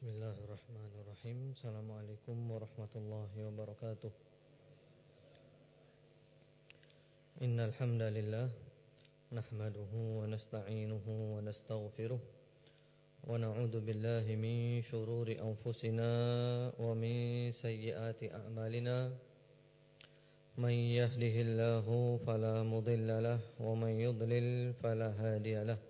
Bismillahirrahmanirrahim. Assalamualaikum warahmatullahi wabarakatuh. Innal hamdalillah nahmaduhu wa nasta'inuhu wa nastaghfiruh wa na'udzu billahi min shururi anfusina wa min sayyiati a'malina. Man yahdihillahu fala mudilla lahu wa man yudlil fala hadiya lahu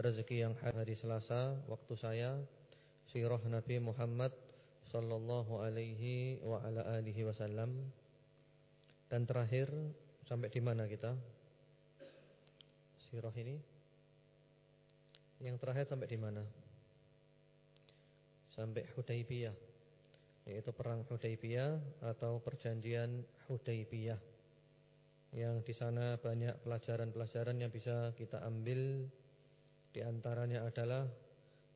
rezeki yang hari Selasa waktu saya sirah Nabi Muhammad sallallahu alaihi wa ala alihi wasallam. Dan terakhir sampai di mana kita? Sirah ini? Yang terakhir sampai di mana? Sampai Hudaybiyah yaitu perang Hudaybiyah atau perjanjian Hudaybiyah. Yang di sana banyak pelajaran-pelajaran yang bisa kita ambil di antaranya adalah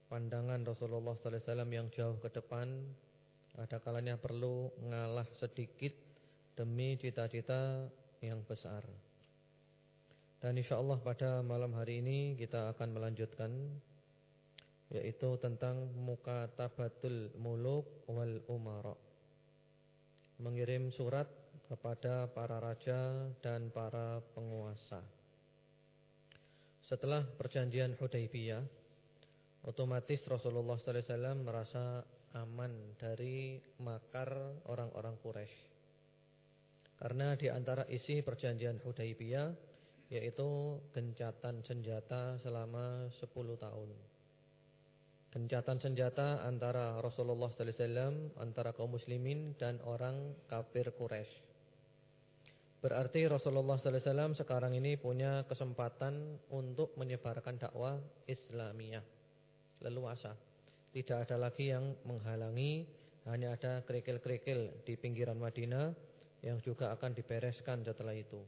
pandangan Rasulullah sallallahu alaihi wasallam yang jauh ke depan. Ada kalanya perlu ngalah sedikit demi cita-cita yang besar. Dan insyaallah pada malam hari ini kita akan melanjutkan yaitu tentang mukatabatul muluk wal umara. Mengirim surat kepada para raja dan para penguasa. Setelah perjanjian Hudaybiyah, otomatis Rasulullah sallallahu alaihi wasallam merasa aman dari makar orang-orang Quraisy. Karena di antara isi perjanjian Hudaybiyah yaitu gencatan senjata selama 10 tahun. Gencatan senjata antara Rasulullah sallallahu alaihi wasallam, antara kaum muslimin dan orang kafir Quraisy. Berarti Rasulullah wasallam sekarang ini punya kesempatan untuk menyebarkan dakwah Islamiyah leluasa. Tidak ada lagi yang menghalangi, hanya ada kerikil-kerikil di pinggiran Madinah yang juga akan dibereskan setelah itu.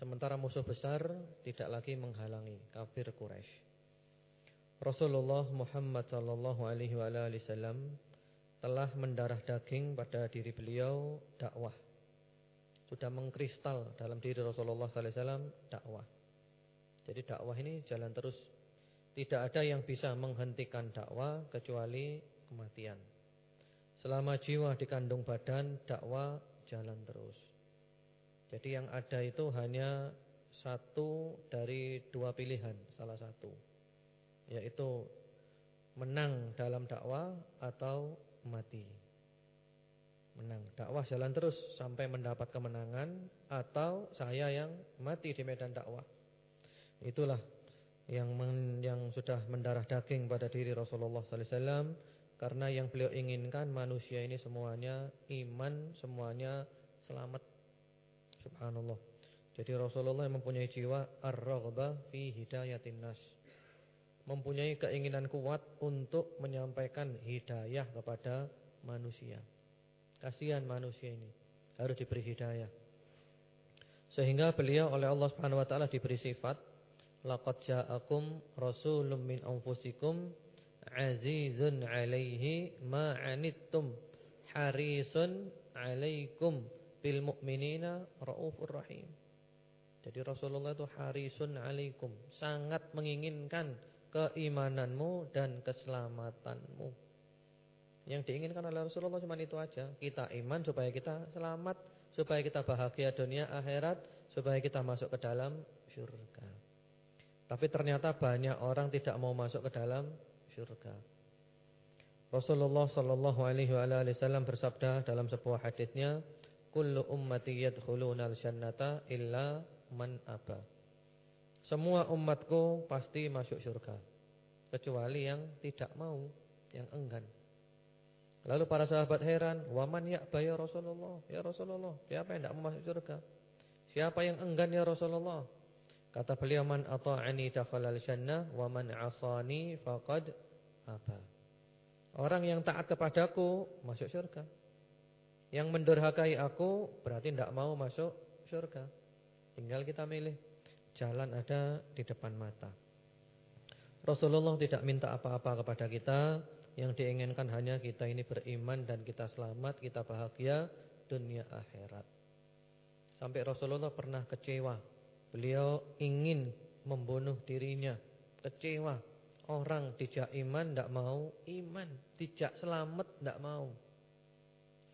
Sementara musuh besar tidak lagi menghalangi kafir Quraisy. Rasulullah Muhammad wasallam telah mendarah daging pada diri beliau dakwah sudah mengkristal dalam diri Rasulullah sallallahu alaihi wasallam dakwah. Jadi dakwah ini jalan terus. Tidak ada yang bisa menghentikan dakwah kecuali kematian. Selama jiwa dikandung badan, dakwah jalan terus. Jadi yang ada itu hanya satu dari dua pilihan, salah satu. Yaitu menang dalam dakwah atau mati menang. Dakwah jalan terus sampai mendapat kemenangan atau saya yang mati di medan dakwah. Itulah yang men, yang sudah mendarah daging pada diri Rasulullah sallallahu alaihi wasallam karena yang beliau inginkan manusia ini semuanya iman, semuanya selamat. Subhanallah. Jadi Rasulullah mempunyai jiwa ar-raghbah fi hidayatin nas. Mempunyai keinginan kuat untuk menyampaikan hidayah kepada manusia. Kasihan manusia ini harus diberi hidayah. Sehingga beliau oleh Allah Subhanahu wa taala diberi sifat laqad ja'akum rasulun min anfusikum azizun 'alaihi ma 'anittum harisun 'alaikum bil mu'minina raufur rahim. Jadi Rasulullah itu harisun 'alaikum, sangat menginginkan keimananmu dan keselamatanmu. Yang diinginkan oleh Rasulullah cuma itu aja. Kita iman supaya kita selamat, supaya kita bahagia dunia akhirat, supaya kita masuk ke dalam surga. Tapi ternyata banyak orang tidak mau masuk ke dalam surga. Rasulullah sallallahu alaihi wasallam bersabda dalam sebuah hadisnya, "Kullu ummati yadkhuluna al-jannata illa man aba." Semua umatku pasti masuk surga kecuali yang tidak mau, yang enggan. Lalu para sahabat heran, "Waman ya'ba ya Rasulullah?" Ya Rasulullah, siapa yang tidak mau masuk surga? Siapa yang enggan ya Rasulullah? Kata beliau, "Man ata'ani dakhalal jannah wa man 'asani faqad aba." Orang yang taat kepadaku masuk surga. Yang mendurhakai aku berarti tidak mau masuk surga. Tinggal kita milih. Jalan ada di depan mata. Rasulullah tidak minta apa-apa kepada kita. Yang diinginkan hanya kita ini beriman dan kita selamat, kita bahagia dunia akhirat. Sampai Rasulullah pernah kecewa. Beliau ingin membunuh dirinya. Kecewa Orang tidak iman tidak mau iman, tidak selamat tidak mau.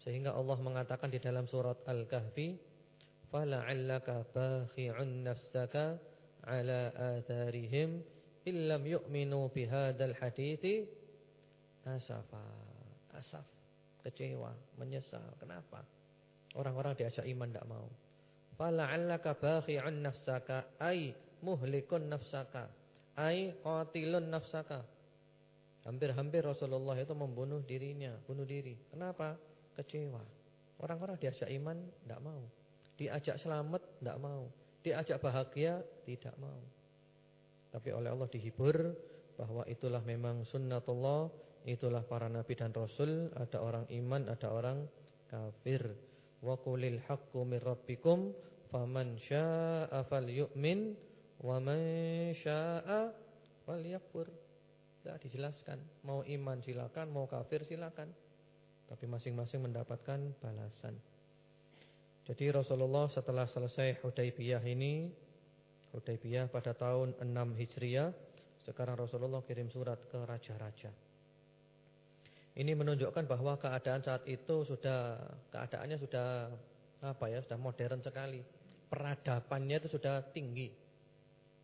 Sehingga Allah mengatakan di dalam surat Al-Kahfi, "Fala'allaka bakhi'un nafsaka 'ala atharihim illam yu'minu bihadzal hadithi asafa." Asaf, kecewa, menyesal. Kenapa? Orang-orang diajak iman tidak mau. Fala'allaka bakhi'un nafsaka ay muhlikun nafsaka ai qatilun nafsaka. Hampir-hampir Rasulullah itu membunuh dirinya, bunuh diri. Kenapa? Kecewa. Orang-orang diajak iman tidak mau. Diajak selamat tidak mau. Diajak bahagia tidak mau. Tapi oleh Allah dihibur bahwa itulah memang sunnatullah, itulah para nabi dan rasul, ada orang iman, ada orang kafir. Wa qulil haqqu mir rabbikum faman syaa'a falyu'min Wa man syaa'a falyakfur. Tidak dijelaskan, mau iman silakan, mau kafir silakan. Tapi masing-masing mendapatkan balasan. Jadi Rasulullah setelah selesai Hudaybiyah ini, Hudaybiyah pada tahun 6 Hijriah, sekarang Rasulullah kirim surat ke raja-raja. Ini menunjukkan bahwa keadaan saat itu sudah keadaannya sudah apa ya, sudah modern sekali. Peradabannya itu sudah tinggi.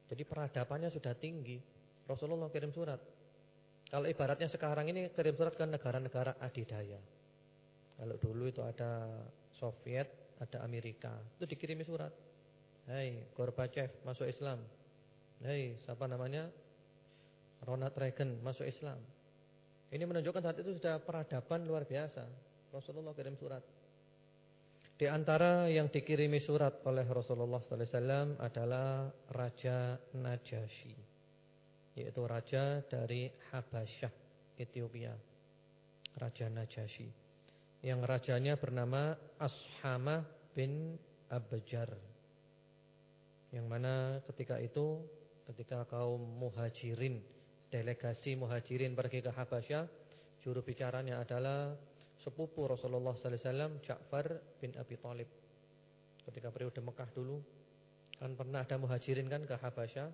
Jadi peradabannya sudah tinggi. Rasulullah kirim surat. Kalau ibaratnya sekarang ini kirim surat ke negara-negara adidaya. Kalau dulu itu ada Soviet, ada Amerika, itu dikirimi surat. Hei, Gorbachev masuk Islam. Hei, siapa namanya? Ronald Reagan masuk Islam. Ini menunjukkan saat itu sudah peradaban luar biasa. Rasulullah kirim surat. Di antara yang dikirimi surat oleh Rasulullah sallallahu alaihi wasallam adalah Raja Najasyi, yaitu raja dari Habasyah, Ethiopia. Raja Najasyi. Yang rajanya bernama Ashama bin Abjar. Yang mana ketika itu ketika kaum Muhajirin, delegasi Muhajirin pergi ke Habasyah, juru bicaranya adalah sepupu Rasulullah sallallahu alaihi wasallam Ja'far bin Abi Thalib. Ketika periode Mekah dulu kan pernah ada muhajirin kan ke Habasyah,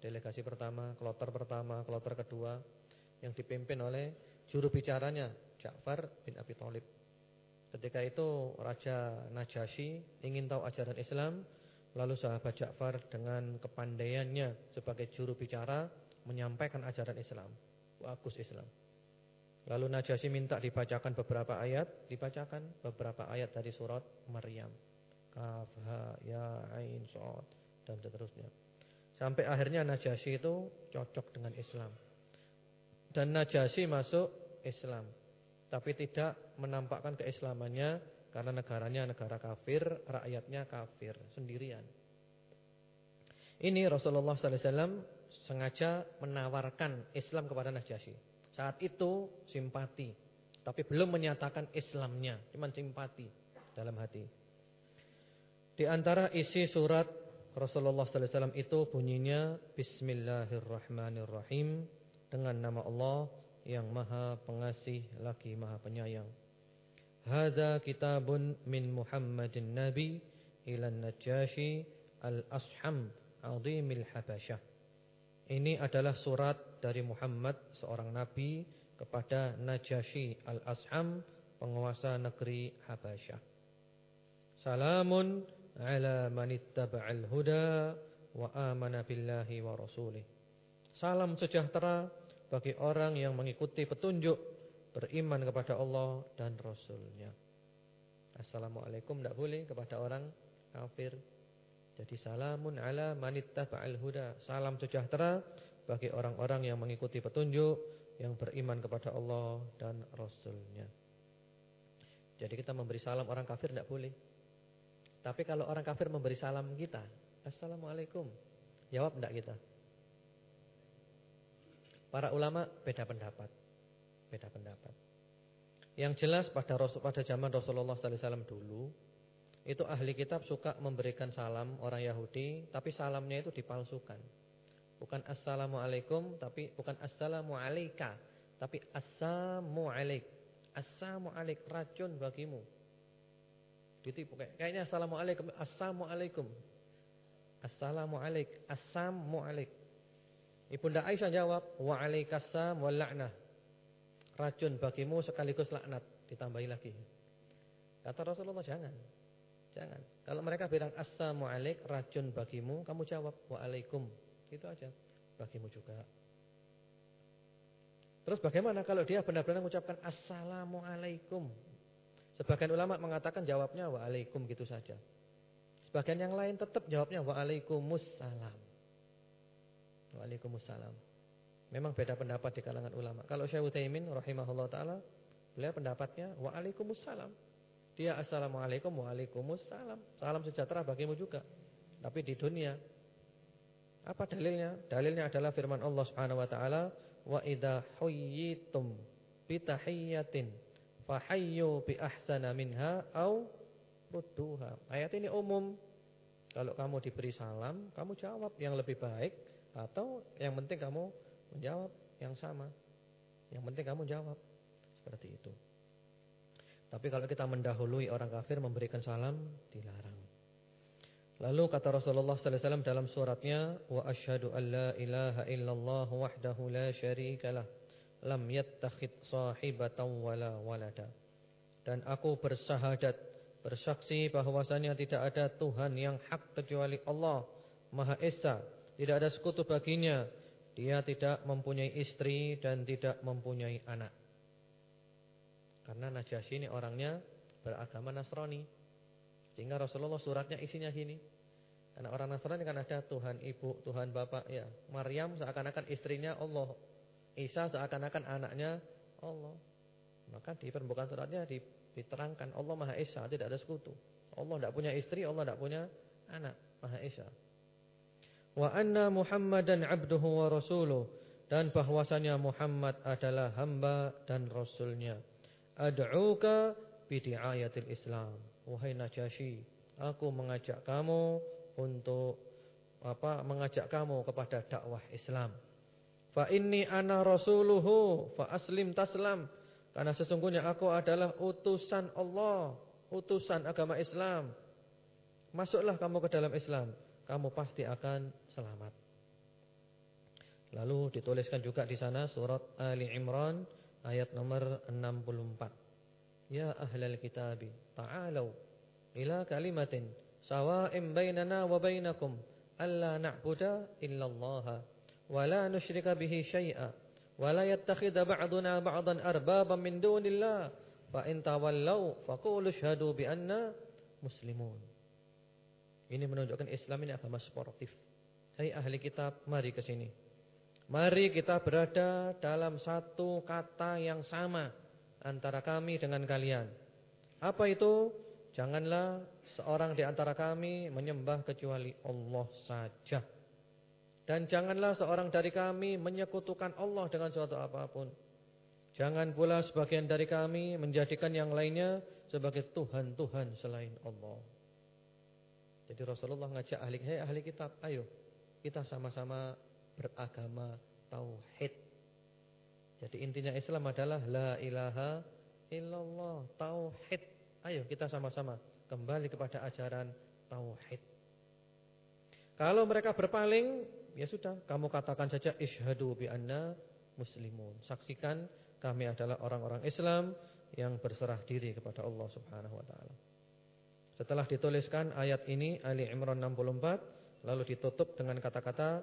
delegasi pertama, kloter pertama, kloter kedua yang dipimpin oleh juru bicaranya Ja'far bin Abi Thalib. Ketika itu Raja Najasyi ingin tahu ajaran Islam, lalu sahabat Ja'far dengan kepandaiannya sebagai juru bicara menyampaikan ajaran Islam. Bagus Islam. Lalu Najasyi minta dibacakan beberapa ayat, dibacakan beberapa ayat dari surat Maryam. Kaf, ha, ya, ain, shad dan seterusnya. Sampai akhirnya Najasyi itu cocok dengan Islam. Dan Najasyi masuk Islam. Tapi tidak menampakkan keislamannya karena negaranya negara kafir, rakyatnya kafir sendirian. Ini Rasulullah wasallam sengaja menawarkan Islam kepada Najasyi. Saat itu simpati, tapi belum menyatakan Islamnya, cuma simpati dalam hati. Di antara isi surat Rasulullah sallallahu alaihi wasallam itu bunyinya Bismillahirrahmanirrahim dengan nama Allah yang Maha Pengasih lagi Maha Penyayang. Hadza kitabun min Muhammadin Nabi ila Najashi al-Asham azimil Habasyah. Ini adalah surat dari Muhammad seorang nabi kepada Najasyi al-Asham penguasa negeri Habasyah. Salamun ala man ittaba'al huda wa amana billahi wa rasulih. Salam sejahtera bagi orang yang mengikuti petunjuk, beriman kepada Allah dan Rasulnya. Assalamualaikum tidak boleh kepada orang kafir jadi salamun ala manittaba'al huda. Salam sejahtera bagi orang-orang yang mengikuti petunjuk, yang beriman kepada Allah dan Rasulnya. Jadi kita memberi salam orang kafir tidak boleh. Tapi kalau orang kafir memberi salam kita, Assalamualaikum. Jawab tidak kita? Para ulama beda pendapat. beda pendapat. Yang jelas pada pada zaman Rasulullah sallallahu alaihi wasallam dulu itu ahli kitab suka memberikan salam orang Yahudi, tapi salamnya itu dipalsukan. Bukan assalamualaikum, tapi bukan assalamu alayka, tapi assamu alaik. Assamu alaik racun bagimu. Ditipu kayak kayaknya assalamualaikum, assalamualaikum. Assalamu alaik, assamu alaik. Ibunda Aisyah jawab, wa alaikassam wal la'nah. Racun bagimu sekaligus laknat, ditambahi lagi. Kata Rasulullah jangan. Jangan. Kalau mereka bilang assalamu alaik, racun bagimu, kamu jawab wa alaikum. Itu aja. Bagimu juga. Terus bagaimana kalau dia benar-benar mengucapkan assalamu alaikum? Sebagian ulama mengatakan jawabnya wa alaikum gitu saja. Sebagian yang lain tetap jawabnya wa alaikumussalam. Waalaikumsalam. Memang beda pendapat di kalangan ulama. Kalau Syekh Utsaimin rahimahullah taala, beliau pendapatnya waalaikumsalam. Dia assalamualaikum waalaikumsalam. Salam sejahtera bagimu juga. Tapi di dunia apa dalilnya? Dalilnya adalah firman Allah Subhanahu wa taala, "Wa idza huyyitum bi tahiyyatin bi ahsana minha au rudduha." Ayat ini umum. Kalau kamu diberi salam, kamu jawab yang lebih baik atau yang penting kamu menjawab yang sama. Yang penting kamu jawab. Seperti itu. Tapi kalau kita mendahului orang kafir memberikan salam dilarang. Lalu kata Rasulullah sallallahu alaihi wasallam dalam suratnya wa asyhadu an la ilaha illallah wahdahu la syarikalah lam yattakhid sahibatan wala walada. Dan aku bersahadat bersaksi bahwasanya tidak ada Tuhan yang hak kecuali Allah Maha Esa tidak ada sekutu baginya. Dia tidak mempunyai istri dan tidak mempunyai anak. Karena Najasyi ini orangnya beragama Nasrani. Sehingga Rasulullah suratnya isinya gini. Karena orang Nasrani kan ada Tuhan ibu, Tuhan bapak. ya. Maryam seakan-akan istrinya Allah. Isa seakan-akan anaknya Allah. Maka di permukaan suratnya diterangkan Allah Maha Esa, tidak ada sekutu. Allah tidak punya istri, Allah tidak punya anak, Maha Esa wa anna Muhammadan abduhu wa rasuluh dan bahwasanya Muhammad adalah hamba dan rasulnya. Ad'uka bidiayatil Islam. Wahai Najasyi, aku mengajak kamu untuk apa? Mengajak kamu kepada dakwah Islam. Fa inni ana rasuluhu fa aslim taslam. Karena sesungguhnya aku adalah utusan Allah, utusan agama Islam. Masuklah kamu ke dalam Islam kamu pasti akan selamat. Lalu dituliskan juga di sana surat Ali Imran ayat nomor 64. Ya ahlal kitabi, ta'alu ila kalimatin sawa'in bainana wa bainakum alla na'budu illallah wa la nusyrika bihi syai'a wa la yattakhidha ba'duna ba'dan arbaban min dunillah fa in tawallaw faqulu ashhadu bi anna muslimun. Ini menunjukkan Islam ini agama sportif. Hai ahli kitab, mari ke sini. Mari kita berada dalam satu kata yang sama antara kami dengan kalian. Apa itu? Janganlah seorang di antara kami menyembah kecuali Allah saja. Dan janganlah seorang dari kami menyekutukan Allah dengan suatu apa pun. Jangan pula sebagian dari kami menjadikan yang lainnya sebagai Tuhan-Tuhan selain Allah. Jadi Rasulullah ngajak ahli, hey ahli kitab, ayo kita sama-sama beragama tauhid. Jadi intinya Islam adalah la ilaha illallah, tauhid. Ayo kita sama-sama kembali kepada ajaran tauhid. Kalau mereka berpaling, ya sudah, kamu katakan saja isyhadu bi anna muslimun. Saksikan kami adalah orang-orang Islam yang berserah diri kepada Allah Subhanahu wa taala. Setelah dituliskan ayat ini Ali Imran 64 lalu ditutup dengan kata-kata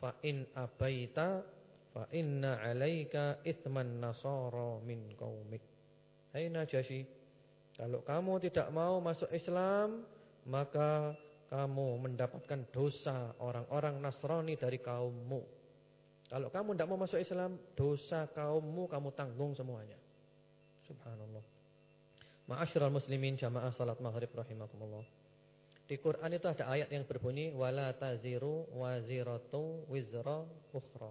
fa in abaita fa inna 'alaika itsman nasara min qaumik. Hai Najasyi, kalau kamu tidak mau masuk Islam, maka kamu mendapatkan dosa orang-orang Nasrani dari kaummu. Kalau kamu tidak mau masuk Islam, dosa kaummu kamu tanggung semuanya. Subhanallah. Ma'asyiral muslimin jamaah salat maghrib rahimakumullah. Di Quran itu ada ayat yang berbunyi wala taziru waziratu wizra ukhra.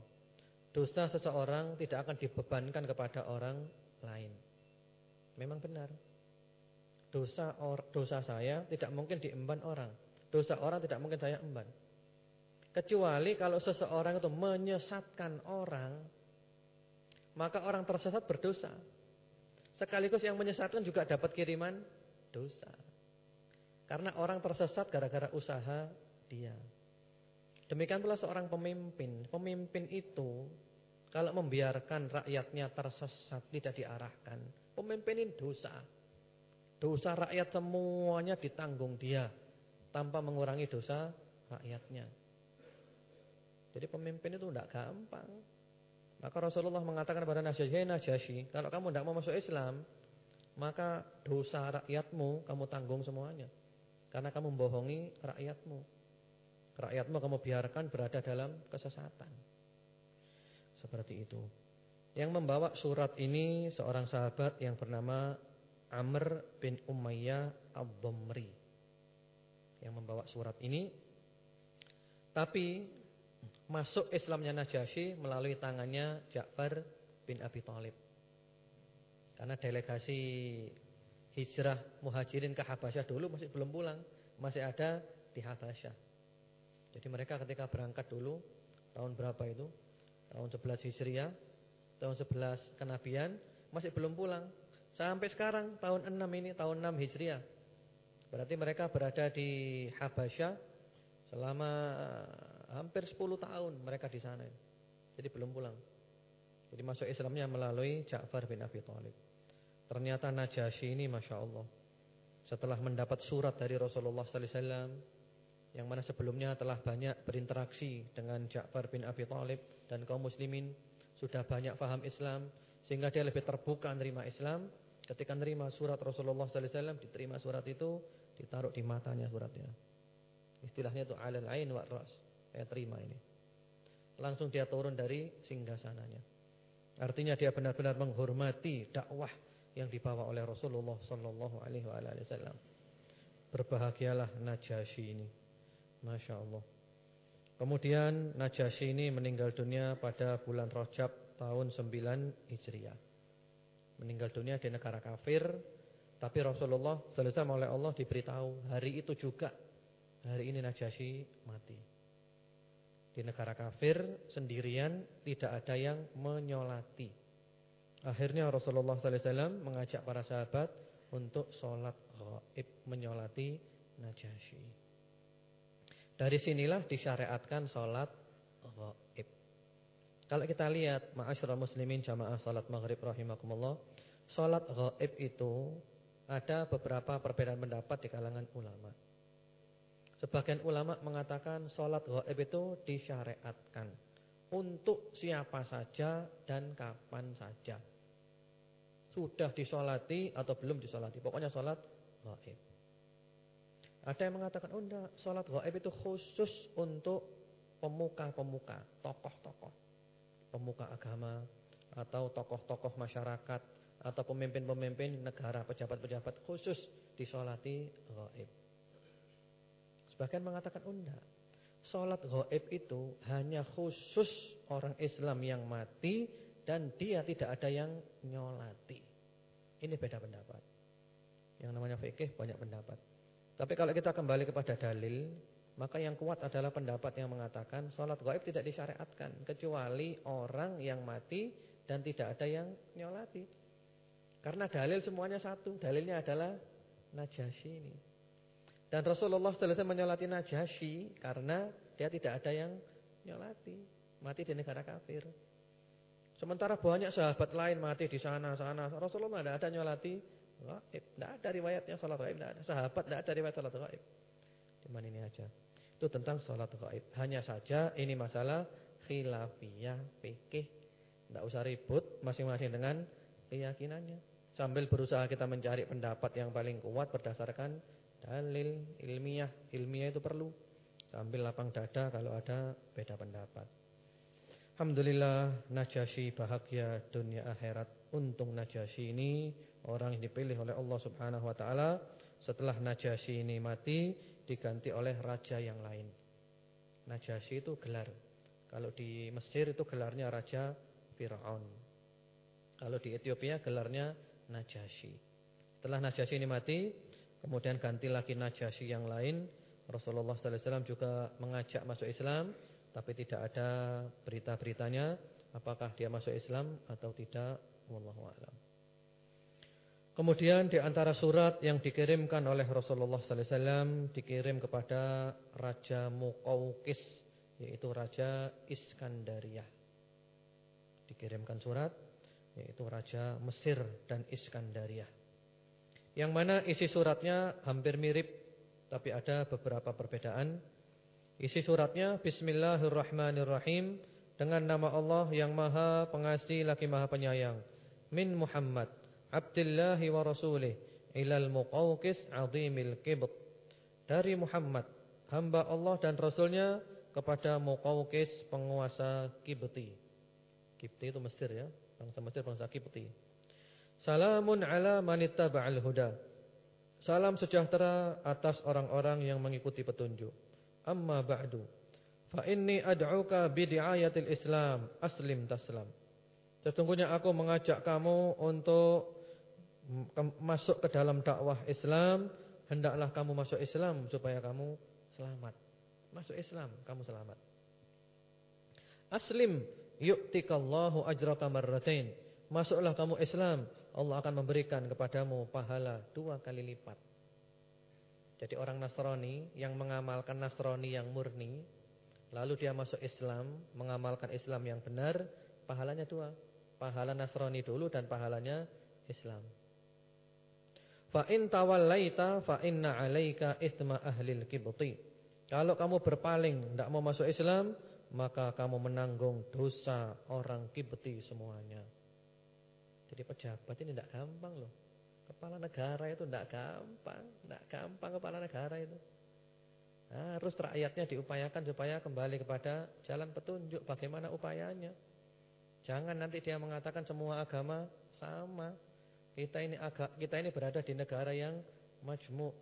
dosa seseorang tidak akan dibebankan kepada orang lain. Memang benar. Dosa or, dosa saya tidak mungkin diemban orang. Dosa orang tidak mungkin saya emban. Kecuali kalau seseorang itu menyesatkan orang, maka orang tersesat berdosa. Sekaligus yang menyesatkan juga dapat kiriman dosa. Karena orang tersesat gara-gara usaha dia. Demikian pula seorang pemimpin. Pemimpin itu kalau membiarkan rakyatnya tersesat tidak diarahkan, pemimpin ini dosa. Dosa rakyat semuanya ditanggung dia tanpa mengurangi dosa rakyatnya. Jadi pemimpin itu tidak gampang. Maka Rasulullah mengatakan kepada Najasyi, "Hei Najasyi, kalau kamu tidak mau masuk Islam, maka dosa rakyatmu kamu tanggung semuanya. Karena kamu membohongi rakyatmu. Rakyatmu kamu biarkan berada dalam kesesatan." Seperti itu. Yang membawa surat ini seorang sahabat yang bernama Amr bin Umayyah Ad-Dhamri. Yang membawa surat ini. Tapi masuk Islamnya Najasyi melalui tangannya Ja'far bin Abi Thalib. Karena delegasi hijrah muhajirin ke Habasyah dulu masih belum pulang, masih ada di Habasyah. Jadi mereka ketika berangkat dulu tahun berapa itu? Tahun 11 Hijriah, tahun 11 kenabian masih belum pulang. Sampai sekarang tahun 6 ini tahun 6 Hijriah. Berarti mereka berada di Habasyah selama hampir 10 tahun mereka di sana. Jadi belum pulang. Jadi masuk Islamnya melalui Ja'far bin Abi Thalib. Ternyata Najasyi ini Masya Allah. Setelah mendapat surat dari Rasulullah wasallam yang mana sebelumnya telah banyak berinteraksi dengan Ja'far bin Abi Thalib dan kaum muslimin sudah banyak faham Islam sehingga dia lebih terbuka menerima Islam. Ketika menerima surat Rasulullah wasallam, diterima surat itu, ditaruh di matanya suratnya. Istilahnya itu alal ain wa ras. Saya terima ini. Langsung dia turun dari singgasananya. Artinya dia benar-benar menghormati dakwah yang dibawa oleh Rasulullah sallallahu alaihi wasallam. Berbahagialah Najasyi ini. Masya Allah. Kemudian Najasyi ini meninggal dunia pada bulan Rajab tahun 9 Hijriah. Meninggal dunia di negara kafir, tapi Rasulullah selesai oleh Allah diberitahu hari itu juga hari ini Najasyi mati di negara kafir sendirian tidak ada yang menyolati. Akhirnya Rasulullah SAW mengajak para sahabat untuk sholat gaib menyolati Najasyi. Dari sinilah disyariatkan sholat gaib. Kalau kita lihat ma'asyiral muslimin jamaah sholat maghrib rahimakumullah, sholat gaib itu ada beberapa perbedaan pendapat di kalangan ulama. Sebagian ulama mengatakan sholat gaib itu disyariatkan untuk siapa saja dan kapan saja. Sudah disolati atau belum disolati, pokoknya sholat gaib. Ada yang mengatakan, oh enggak, sholat gaib itu khusus untuk pemuka-pemuka, tokoh-tokoh. Pemuka agama atau tokoh-tokoh masyarakat atau pemimpin-pemimpin negara, pejabat-pejabat khusus disolati gaib. Bahkan mengatakan oh. Sholat gaib itu hanya khusus orang Islam yang mati dan dia tidak ada yang nyolati. Ini beda pendapat. Yang namanya fikih banyak pendapat. Tapi kalau kita kembali kepada dalil, maka yang kuat adalah pendapat yang mengatakan sholat gaib tidak disyariatkan kecuali orang yang mati dan tidak ada yang nyolati. Karena dalil semuanya satu, dalilnya adalah Najasyi ini. Dan Rasulullah selesai menyolati Najasyi karena dia tidak ada yang nyolati. Mati di negara kafir. Sementara banyak sahabat lain mati di sana-sana. Rasulullah tidak ada nyolati gaib. Tidak ada riwayatnya salat gaib. Tidak ada. Sahabat tidak ada riwayat salat gaib. Cuman ini aja. Itu tentang salat gaib. Hanya saja ini masalah khilafiyah, fikih. Tidak usah ribut masing-masing dengan keyakinannya. Sambil berusaha kita mencari pendapat yang paling kuat berdasarkan dalil ilmiah. Ilmiah itu perlu. Sambil lapang dada kalau ada beda pendapat. Alhamdulillah Najasyi bahagia dunia akhirat. Untung Najasyi ini orang yang dipilih oleh Allah Subhanahu wa taala. Setelah Najasyi ini mati diganti oleh raja yang lain. Najasyi itu gelar. Kalau di Mesir itu gelarnya Raja Fir'aun. Kalau di Ethiopia gelarnya Najasyi. Setelah Najasyi ini mati, kemudian ganti lagi Najasyi yang lain. Rasulullah sallallahu alaihi wasallam juga mengajak masuk Islam, tapi tidak ada berita-beritanya apakah dia masuk Islam atau tidak, wallahu a'lam. Kemudian di antara surat yang dikirimkan oleh Rasulullah sallallahu alaihi wasallam dikirim kepada Raja Muqawqis yaitu Raja Iskandariyah. Dikirimkan surat yaitu Raja Mesir dan Iskandariyah. Yang mana isi suratnya hampir mirip tapi ada beberapa perbedaan. Isi suratnya Bismillahirrahmanirrahim dengan nama Allah yang Maha Pengasih lagi Maha Penyayang. Min Muhammad Abdillahi wa Rasulih ilal muqawqis azimil kibt. Dari Muhammad hamba Allah dan Rasulnya kepada Muqawqis penguasa Kibti. Kibti itu Mesir ya, bangsa Mesir bangsa Kibti. Salamun ala manittaba'al huda. Salam sejahtera atas orang-orang yang mengikuti petunjuk. Amma ba'du. Fa inni ad'uka bidi'ayatil Islam, aslim taslam. Sesungguhnya aku mengajak kamu untuk masuk ke dalam dakwah Islam, hendaklah kamu masuk Islam supaya kamu selamat. Masuk Islam, kamu selamat. Aslim yu'tikallahu ajraka marratain. Masuklah kamu Islam, Allah akan memberikan kepadamu pahala dua kali lipat. Jadi orang Nasrani yang mengamalkan Nasrani yang murni, lalu dia masuk Islam, mengamalkan Islam yang benar, pahalanya dua. Pahala Nasrani dulu dan pahalanya Islam. Fa in tawallaita fa inna 'alaika ithma ahlil kibti. Kalau kamu berpaling tidak mau masuk Islam, maka kamu menanggung dosa orang kibti semuanya. Jadi pejabat ini tidak gampang loh. Kepala negara itu tidak gampang, tidak gampang kepala negara itu. Harus rakyatnya diupayakan supaya kembali kepada jalan petunjuk bagaimana upayanya. Jangan nanti dia mengatakan semua agama sama. Kita ini agak kita ini berada di negara yang majmuk.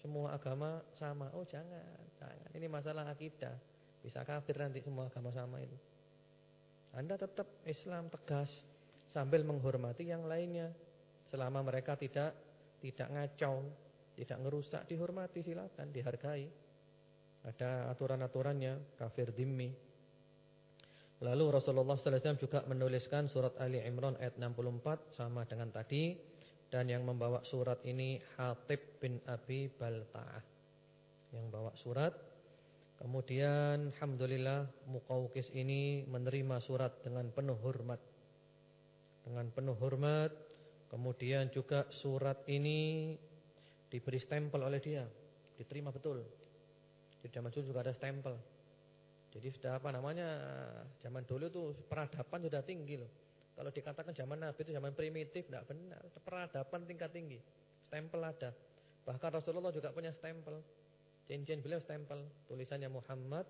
Semua agama sama. Oh, jangan, jangan. Ini masalah akidah. Bisa kafir nanti semua agama sama itu. Anda tetap Islam tegas sambil menghormati yang lainnya. Selama mereka tidak tidak ngacau, tidak ngerusak, dihormati silakan, dihargai. Ada aturan-aturannya, kafir dimmi. Lalu Rasulullah wasallam juga menuliskan surat Ali Imran ayat 64 sama dengan tadi dan yang membawa surat ini Hatib bin Abi Balta'ah. Yang bawa surat Kemudian Alhamdulillah Muqawqis ini menerima surat dengan penuh hormat dengan penuh hormat. Kemudian juga surat ini diberi stempel oleh dia, diterima betul. Di zaman dulu juga ada stempel. Jadi sudah apa namanya? Zaman dulu itu peradaban sudah tinggi loh. Kalau dikatakan zaman Nabi itu zaman primitif, tidak benar. Peradaban tingkat tinggi. Stempel ada. Bahkan Rasulullah juga punya stempel. Cincin beliau stempel. Tulisannya Muhammad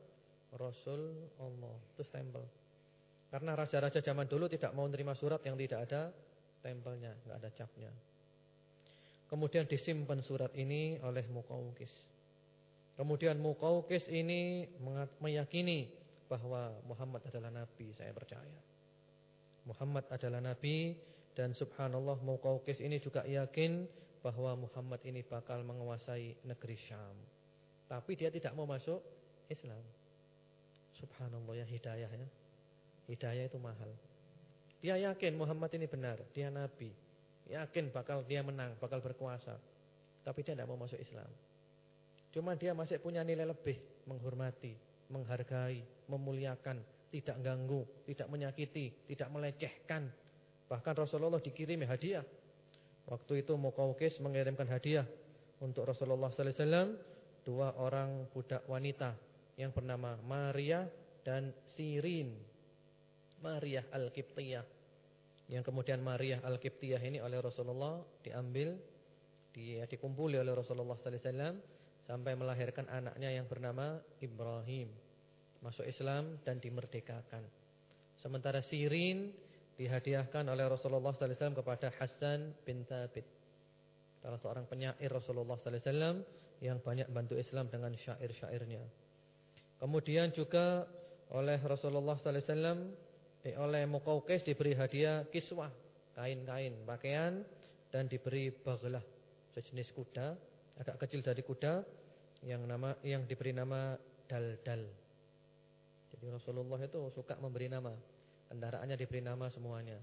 Rasul Allah. Itu stempel. Karena raja-raja zaman dulu tidak mau menerima surat yang tidak ada stempelnya, nggak ada capnya. Kemudian disimpan surat ini oleh Muqawqis. Kemudian Muqawqis ini meyakini bahwa Muhammad adalah nabi, saya percaya. Muhammad adalah nabi dan subhanallah Muqawqis ini juga yakin bahwa Muhammad ini bakal menguasai negeri Syam. Tapi dia tidak mau masuk Islam. Subhanallah ya hidayah ya. Hidayah itu mahal. Dia yakin Muhammad ini benar, dia nabi. Yakin bakal dia menang, bakal berkuasa. Tapi dia tidak mau masuk Islam. Cuma dia masih punya nilai lebih, menghormati, menghargai, memuliakan, tidak ganggu, tidak menyakiti, tidak melecehkan. Bahkan Rasulullah dikirimi hadiah. Waktu itu Muqawqis mengirimkan hadiah untuk Rasulullah sallallahu alaihi wasallam dua orang budak wanita yang bernama Maria dan Sirin. Maria Al-Qibtiyah. Yang kemudian Maria Al-Qibtiyah ini oleh Rasulullah diambil dia dikumpuli oleh Rasulullah sallallahu alaihi wasallam sampai melahirkan anaknya yang bernama Ibrahim. Masuk Islam dan dimerdekakan. Sementara Sirin dihadiahkan oleh Rasulullah sallallahu alaihi wasallam kepada Hasan bin Thabit. Salah seorang penyair Rasulullah sallallahu alaihi wasallam yang banyak bantu Islam dengan syair-syairnya. Kemudian juga oleh Rasulullah sallallahu alaihi wasallam eh, oleh Muqawqis diberi hadiah kiswah, kain-kain, pakaian dan diberi baglah, sejenis kuda, agak kecil dari kuda yang nama yang diberi nama Daldal. Jadi Rasulullah itu suka memberi nama. Kendaraannya diberi nama semuanya.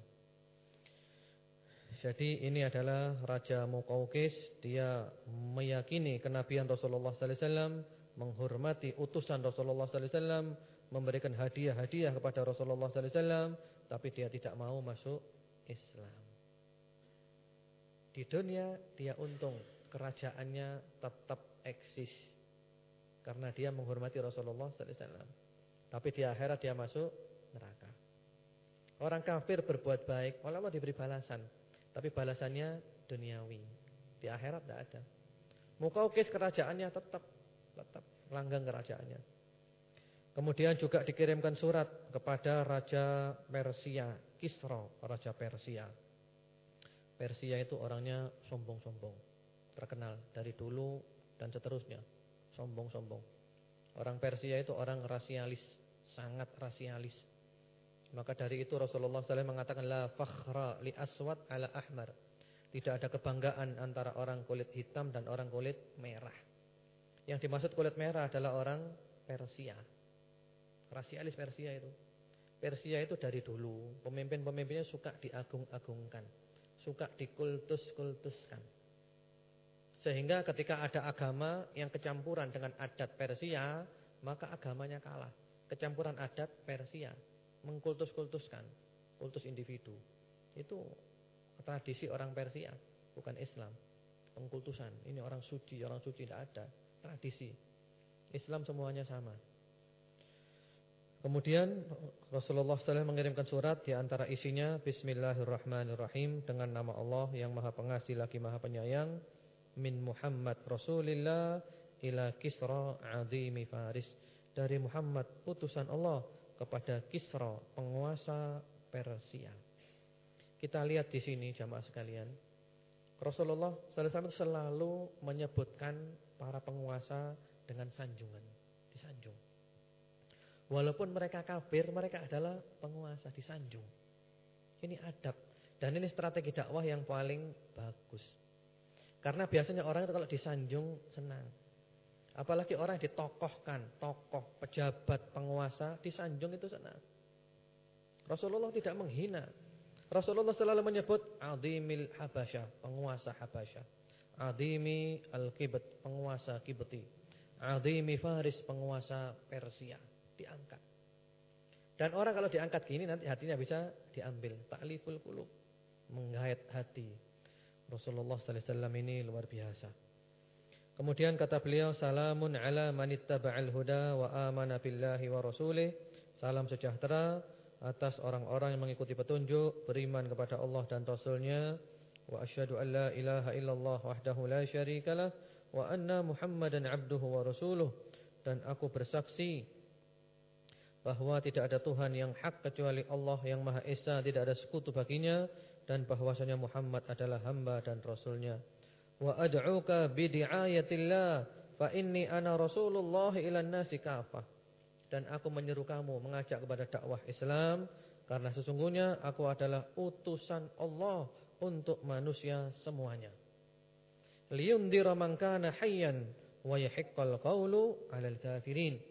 Jadi ini adalah Raja Muqawqis, dia meyakini kenabian Rasulullah sallallahu alaihi wasallam, menghormati utusan Rasulullah sallallahu alaihi wasallam, memberikan hadiah-hadiah kepada Rasulullah wasallam, tapi dia tidak mau masuk Islam. Di dunia dia untung, kerajaannya tetap eksis karena dia menghormati Rasulullah wasallam. Tapi di akhirat dia masuk neraka. Orang kafir berbuat baik, Allah diberi balasan. Tapi balasannya duniawi. Di akhirat tidak ada. Mukaukis kerajaannya tetap tetap langgang kerajaannya. Kemudian juga dikirimkan surat kepada Raja Persia, Kisra, Raja Persia. Persia itu orangnya sombong-sombong. Terkenal dari dulu dan seterusnya. Sombong-sombong. Orang Persia itu orang rasialis, sangat rasialis. Maka dari itu Rasulullah SAW mengatakan la fakhra li aswad ala ahmar. Tidak ada kebanggaan antara orang kulit hitam dan orang kulit merah. Yang dimaksud kulit merah adalah orang Persia. Rasialis Persia itu. Persia itu dari dulu pemimpin-pemimpinnya suka diagung-agungkan, suka dikultus-kultuskan. Sehingga ketika ada agama yang kecampuran dengan adat Persia, maka agamanya kalah. Kecampuran adat Persia mengkultus-kultuskan, kultus individu. Itu tradisi orang Persia, bukan Islam. Pengkultusan, ini orang suci, orang suci tidak ada, tradisi. Islam semuanya sama. Kemudian Rasulullah SAW mengirimkan surat di antara isinya Bismillahirrahmanirrahim dengan nama Allah yang Maha Pengasih lagi Maha Penyayang min Muhammad Rasulillah ila Kisra azimi Faris dari Muhammad utusan Allah kepada Kisra, penguasa Persia. Kita lihat di sini jamaah sekalian. Rasulullah SAW selalu menyebutkan para penguasa dengan sanjungan. Walaupun mereka kafir, mereka adalah penguasa disanjung. Ini adab dan ini strategi dakwah yang paling bagus. Karena biasanya orang itu kalau disanjung senang. Apalagi orang yang ditokohkan, tokoh, pejabat, penguasa, disanjung itu senang. Rasulullah tidak menghina. Rasulullah selalu menyebut Adimil Habasya, penguasa Habasya. Adimi Al-Kibat, penguasa Kibeti. Adimi Faris, penguasa Persia. Diangkat. Dan orang kalau diangkat gini nanti hatinya bisa diambil. Ta'liful kulub. Menggait hati. Rasulullah SAW ini luar biasa. Kemudian kata beliau salamun ala manittaba'al huda wa amana billahi wa rasulih. Salam sejahtera atas orang-orang yang mengikuti petunjuk, beriman kepada Allah dan Rasulnya. Wa asyhadu an la ilaha illallah wahdahu la syarikalah wa anna Muhammadan abduhu wa rasuluh. Dan aku bersaksi bahwa tidak ada Tuhan yang hak kecuali Allah yang Maha Esa, tidak ada sekutu baginya dan bahwasanya Muhammad adalah hamba dan rasulnya. Wa ad'uka bi di'ayatillah fa inni ana rasulullah ila nasi kafah dan aku menyeru kamu mengajak kepada dakwah Islam karena sesungguhnya aku adalah utusan Allah untuk manusia semuanya. Liyundira man kana hayyan wa yahiqqal qawlu 'alal kafirin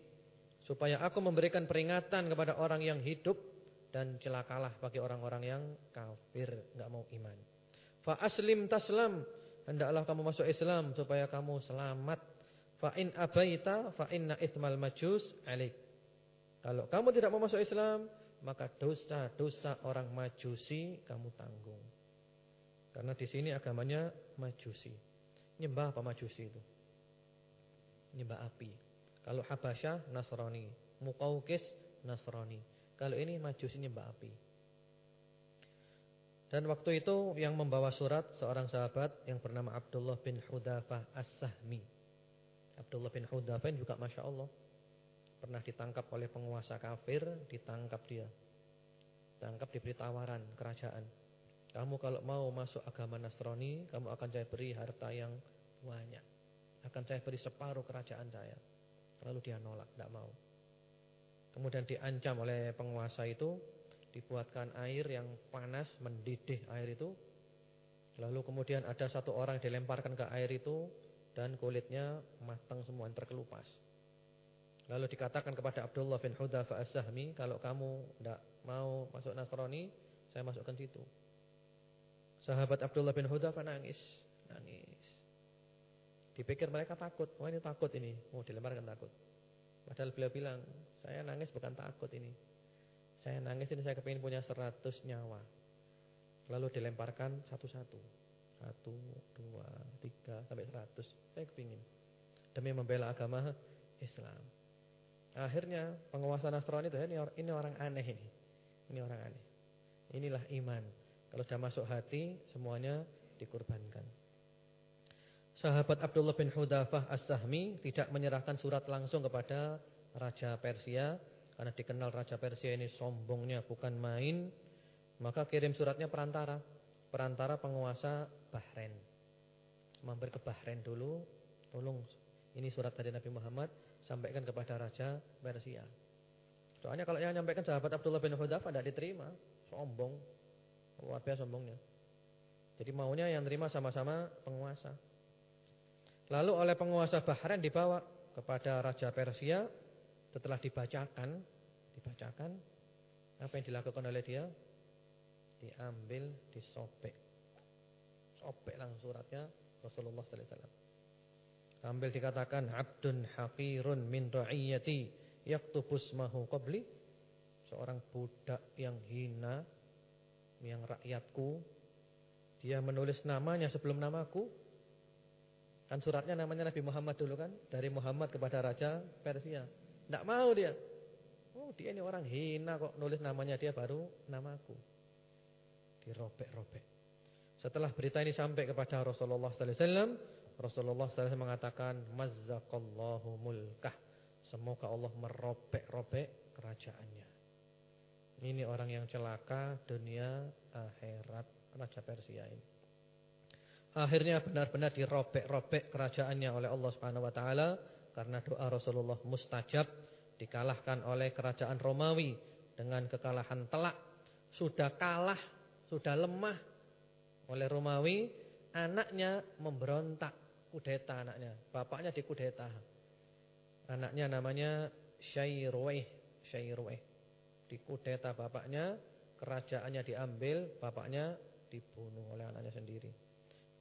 supaya aku memberikan peringatan kepada orang yang hidup dan celakalah bagi orang-orang yang kafir enggak mau iman fa aslim taslam hendaklah kamu masuk Islam supaya kamu selamat. Fa in abaita fa inna itsmal majus alik. Kalau kamu tidak mau masuk Islam, maka dosa-dosa orang Majusi kamu tanggung. Karena di sini agamanya Majusi. Nyembah apa Majusi itu? Nyembah api. Kalau Habasyah Nasrani, Muqawqis Nasrani. Kalau ini Majusi nyembah api. Dan waktu itu yang membawa surat seorang sahabat yang bernama Abdullah bin Hudafah As-Sahmi. Abdullah bin Hudafah juga Masya Allah. Pernah ditangkap oleh penguasa kafir, ditangkap dia. Tangkap diberi tawaran kerajaan. Kamu kalau mau masuk agama Nasrani, kamu akan saya beri harta yang banyak. Akan saya beri separuh kerajaan saya. Lalu dia nolak, tidak mau. Kemudian diancam oleh penguasa itu, dibuatkan air yang panas mendidih air itu. Lalu kemudian ada satu orang dilemparkan ke air itu dan kulitnya matang semua terkelupas. Lalu dikatakan kepada Abdullah bin Hudzafa As-Sahmi, kalau kamu tidak mau masuk Nasrani, saya masukkan situ. Sahabat Abdullah bin Hudzafa nangis, nangis. Dipikir mereka takut, wah ini takut ini, mau dilemparkan takut. Padahal beliau bilang, saya nangis bukan takut ini. Saya nangis ini saya kepingin punya seratus nyawa. Lalu dilemparkan satu-satu. Satu, dua, tiga, sampai seratus. Saya kepingin. Demi membela agama Islam. Akhirnya penguasa Nasrani itu ini, ini orang aneh ini. Ini orang aneh. Inilah iman. Kalau sudah masuk hati semuanya dikorbankan. Sahabat Abdullah bin Hudafah As-Sahmi tidak menyerahkan surat langsung kepada Raja Persia karena dikenal Raja Persia ini sombongnya bukan main, maka kirim suratnya perantara, perantara penguasa Bahrain. Mampir ke Bahrain dulu, tolong ini surat dari Nabi Muhammad sampaikan kepada Raja Persia. Soalnya kalau yang menyampaikan sahabat Abdullah bin Hudafah tidak diterima, sombong, luar biasa sombongnya. Jadi maunya yang terima sama-sama penguasa. Lalu oleh penguasa Bahrain dibawa kepada Raja Persia setelah dibacakan, dibacakan apa yang dilakukan oleh dia? Diambil, disobek. Sobek langsung suratnya Rasulullah sallallahu alaihi wasallam. Ambil dikatakan abdun haqirun min ra'iyati yaktubus mahu qabli. Seorang budak yang hina yang rakyatku dia menulis namanya sebelum namaku Kan suratnya namanya Nabi Muhammad dulu kan. Dari Muhammad kepada Raja Persia. Tidak mau dia. Oh dia ini orang hina kok. Nulis namanya dia baru namaku. Dirobek-robek. Setelah berita ini sampai kepada Rasulullah SAW. Rasulullah SAW mengatakan. Mazzakallahu mulkah. Semoga Allah merobek-robek kerajaannya. Ini orang yang celaka dunia akhirat Raja Persia ini. Akhirnya benar-benar dirobek-robek kerajaannya oleh Allah Subhanahu wa taala karena doa Rasulullah mustajab dikalahkan oleh kerajaan Romawi dengan kekalahan telak. Sudah kalah, sudah lemah oleh Romawi, anaknya memberontak, kudeta anaknya. Bapaknya dikudeta. Anaknya namanya Syairuih, Syairuih. Dikudeta bapaknya, kerajaannya diambil, bapaknya dibunuh oleh anaknya sendiri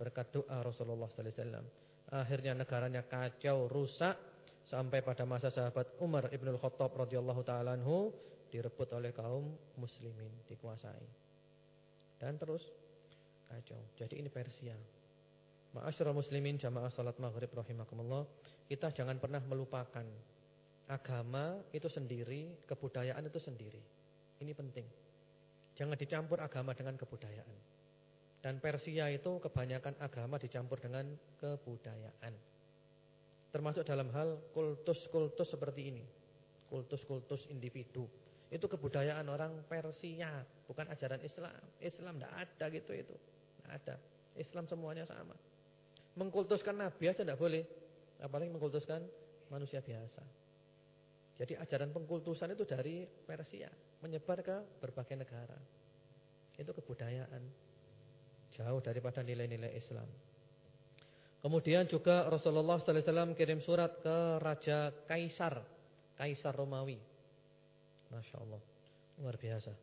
berkat doa Rasulullah wasallam. Akhirnya negaranya kacau, rusak sampai pada masa sahabat Umar Ibnul Khattab radhiyallahu taala anhu direbut oleh kaum muslimin, dikuasai. Dan terus kacau. Jadi ini Persia. Ma'asyiral muslimin jamaah salat maghrib rahimakumullah, kita jangan pernah melupakan agama itu sendiri, kebudayaan itu sendiri. Ini penting. Jangan dicampur agama dengan kebudayaan. Dan Persia itu kebanyakan agama dicampur dengan kebudayaan. Termasuk dalam hal kultus-kultus seperti ini. Kultus-kultus individu. Itu kebudayaan orang Persia, bukan ajaran Islam. Islam tidak ada gitu itu. Tidak ada. Islam semuanya sama. Mengkultuskan nabi aja tidak boleh. Apalagi mengkultuskan manusia biasa. Jadi ajaran pengkultusan itu dari Persia, menyebar ke berbagai negara. Itu kebudayaan. Jauh daripada nilai-nilai Islam. Kemudian juga Rasulullah sallallahu alaihi wasallam kirim surat ke Raja Kaisar, Kaisar Romawi. Masya Allah, luar biasa.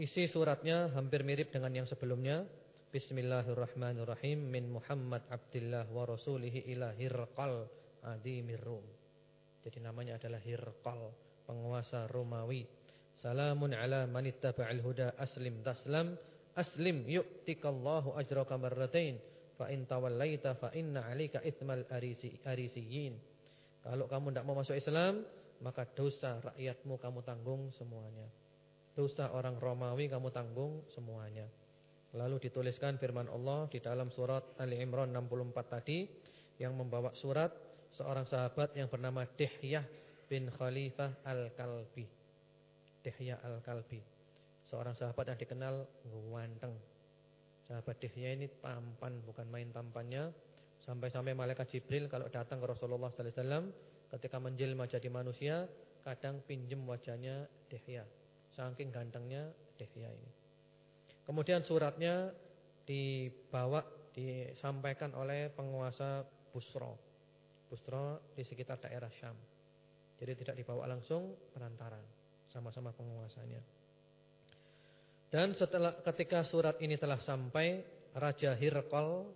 Isi suratnya hampir mirip dengan yang sebelumnya. Bismillahirrahmanirrahim min Muhammad Abdullah wa rasulihi ila Hirqal adimir Rum. Jadi namanya adalah Hirqal, penguasa Romawi. Salamun ala man ittaba'al huda aslim taslam Aslim yu'tikallahu ajraka marratain fa in tawallaita fa inna 'alaika itsmal arisiyin. Kalau kamu tidak mau masuk Islam, maka dosa rakyatmu kamu tanggung semuanya. Dosa orang Romawi kamu tanggung semuanya. Lalu dituliskan firman Allah di dalam surat Ali Imran 64 tadi yang membawa surat seorang sahabat yang bernama Dihyah bin Khalifah Al-Kalbi. Dihyah Al-Kalbi. Seorang sahabat yang dikenal ganteng. Sahabat Dihya ini tampan, bukan main tampannya. Sampai-sampai malaikat Jibril kalau datang ke Rasulullah sallallahu alaihi wasallam ketika menjelma jadi manusia, kadang pinjem wajahnya Dihya. Saking gantengnya Dihya ini. Kemudian suratnya dibawa disampaikan oleh penguasa Busro. Busro di sekitar daerah Syam. Jadi tidak dibawa langsung perantara, sama-sama penguasanya. Dan setelah ketika surat ini telah sampai, Raja Hirqal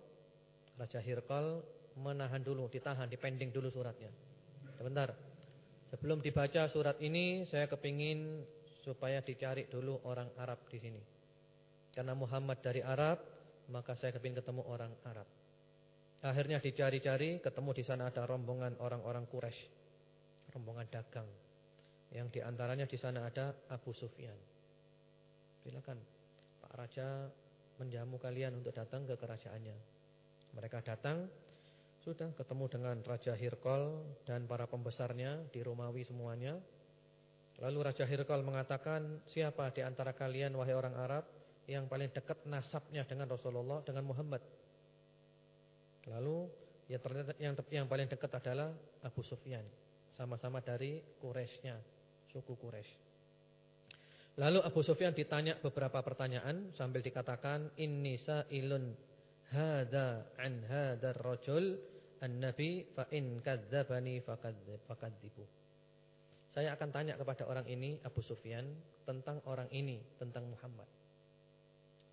Raja Hirqal menahan dulu, ditahan, dipending dulu suratnya. Sebentar. Sebelum dibaca surat ini, saya kepingin supaya dicari dulu orang Arab di sini. Karena Muhammad dari Arab, maka saya kepingin ketemu orang Arab. Akhirnya dicari-cari, ketemu di sana ada rombongan orang-orang Quraisy, rombongan dagang. Yang di antaranya di sana ada Abu Sufyan. Silakan, Pak Raja menjamu kalian untuk datang ke kerajaannya. Mereka datang, sudah ketemu dengan Raja Hirkol dan para pembesarnya di Romawi semuanya. Lalu Raja Hirkol mengatakan, siapa di antara kalian wahai orang Arab yang paling dekat nasabnya dengan Rasulullah, dengan Muhammad? Lalu yang ternyata yang, yang paling dekat adalah Abu Sufyan, sama-sama dari Quraisynya, suku Quraisy. Lalu Abu Sufyan ditanya beberapa pertanyaan sambil dikatakan inni sa'ilun hadza an hadzal rajul an-nabi fa in kadzdzabani fakadzibu. Saya akan tanya kepada orang ini Abu Sufyan tentang orang ini, tentang Muhammad.